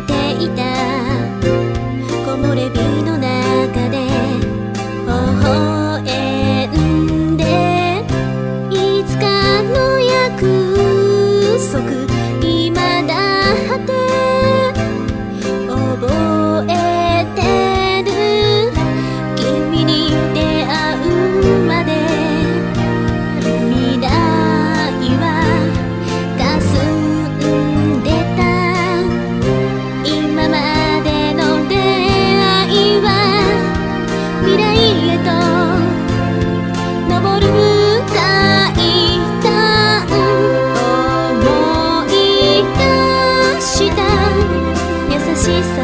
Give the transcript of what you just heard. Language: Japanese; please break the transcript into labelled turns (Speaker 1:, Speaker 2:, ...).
Speaker 1: こていた。木漏れ日 Учись